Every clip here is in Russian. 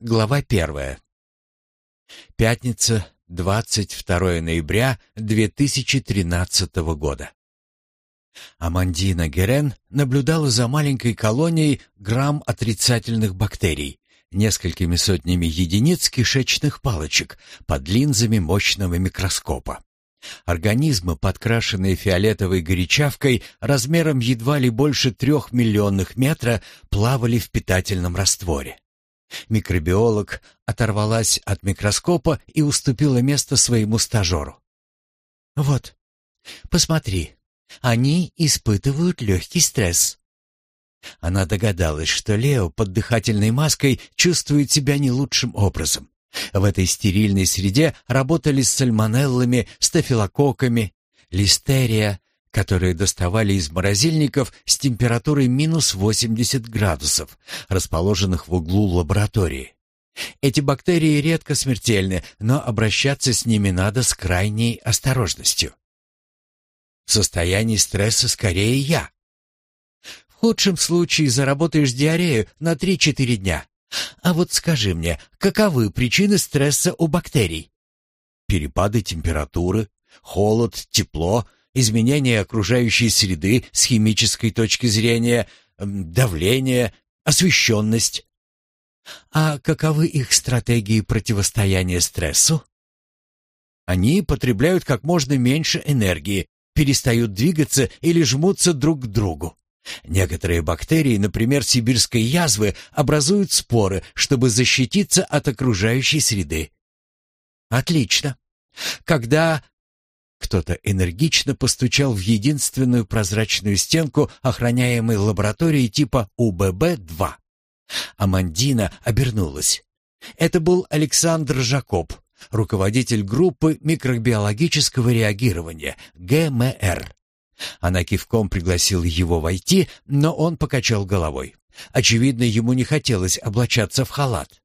Глава первая. Пятница, 22 ноября 2013 года. Амандина Герен наблюдала за маленькой колонией грамм отрицательных бактерий, несколькими сотнями единиц кишечных палочек под линзами мощного микроскопа. Организмы, подкрашенные фиолетовой горячавкой, размером едва ли больше трех миллионных метра, плавали в питательном растворе. Микробиолог оторвалась от микроскопа и уступила место своему стажеру. «Вот, посмотри, они испытывают легкий стресс». Она догадалась, что Лео под дыхательной маской чувствует себя не лучшим образом. В этой стерильной среде работали с сальмонеллами, стафилококками, листерия, которые доставали из морозильников с температурой минус 80 градусов, расположенных в углу лаборатории. Эти бактерии редко смертельны, но обращаться с ними надо с крайней осторожностью. В состоянии стресса скорее я. В худшем случае заработаешь диарею на 3-4 дня. А вот скажи мне, каковы причины стресса у бактерий? Перепады температуры, холод, тепло, изменение окружающей среды с химической точки зрения, давление, освещенность. А каковы их стратегии противостояния стрессу? Они потребляют как можно меньше энергии, перестают двигаться или жмутся друг к другу. Некоторые бактерии, например, сибирской язвы, образуют споры, чтобы защититься от окружающей среды. Отлично. Когда кто-то энергично постучал в единственную прозрачную стенку охраняемой лаборатории типа УББ-2. Амандина обернулась. Это был Александр Жакоб, руководитель группы микробиологического реагирования ГМР. Она кивком пригласила его войти, но он покачал головой. Очевидно, ему не хотелось облачаться в халат.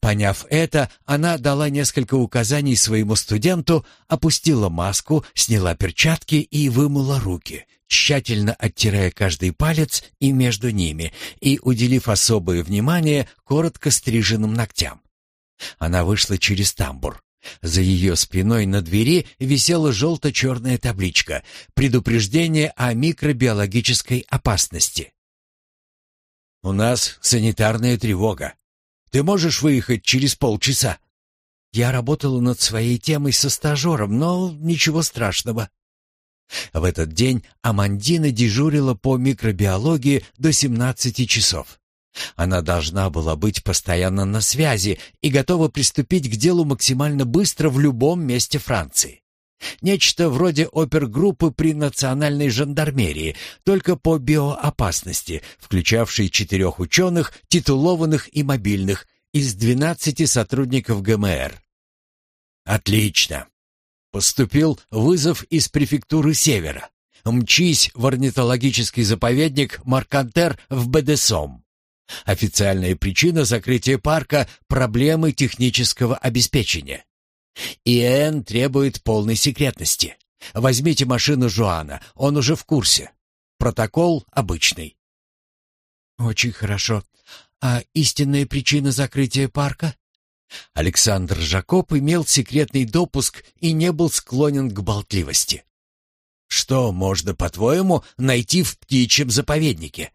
Поняв это, она дала несколько указаний своему студенту, опустила маску, сняла перчатки и вымыла руки, тщательно оттирая каждый палец и между ними, и уделив особое внимание коротко стриженным ногтям. Она вышла через тамбур. За ее спиной на двери висела желто-черная табличка «Предупреждение о микробиологической опасности». «У нас санитарная тревога. Ты можешь выехать через полчаса?» Я работала над своей темой со стажером, но ничего страшного. В этот день Амандина дежурила по микробиологии до 17 часов. Она должна была быть постоянно на связи и готова приступить к делу максимально быстро в любом месте Франции. Нечто вроде опергруппы при национальной жандармерии, только по биоопасности, включавшей четырех ученых, титулованных и мобильных, из двенадцати сотрудников ГМР. Отлично. Поступил вызов из префектуры Севера. Мчись в орнитологический заповедник Маркантер в Бедесом. Официальная причина закрытия парка – проблемы технического обеспечения. ИЭН требует полной секретности. Возьмите машину Жуана, он уже в курсе. Протокол обычный. Очень хорошо. А истинная причина закрытия парка? Александр Жакоб имел секретный допуск и не был склонен к болтливости. Что можно, по-твоему, найти в птичьем заповеднике?